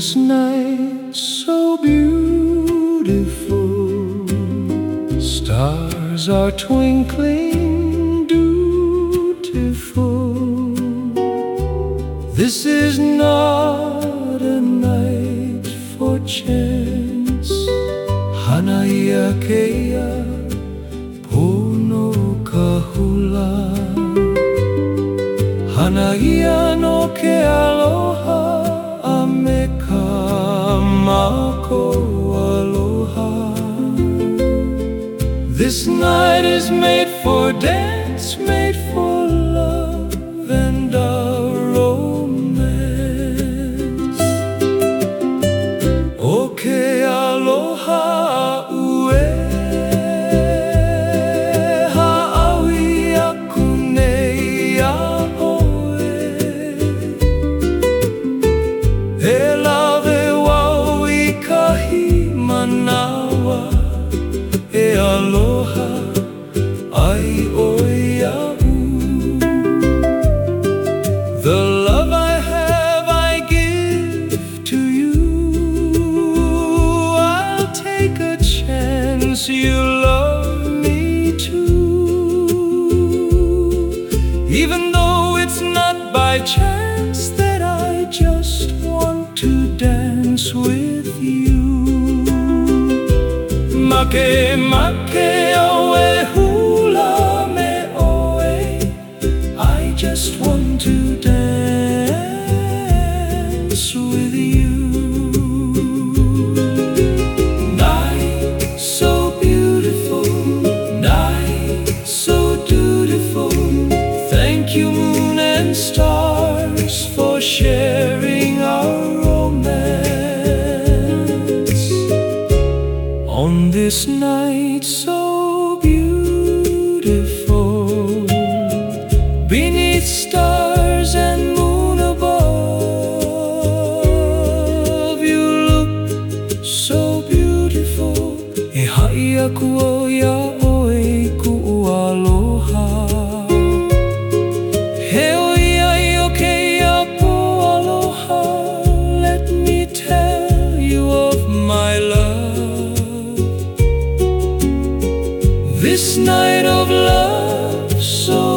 this night so beautiful, stars are twinkling dutiful. This is not a night for chance. Hanaia keia pono kahula. Hanaia no ke aloha mako aloha. This night is made for dance, aloha ai oi au. The love I have I give to you. I'll take a chance you love me too. Even though it's not by chance that I just want to dance with you Make make oe hula me oe I just want to dance with you This night so beautiful. Beneath stars and moon above You look so beautiful. night of love so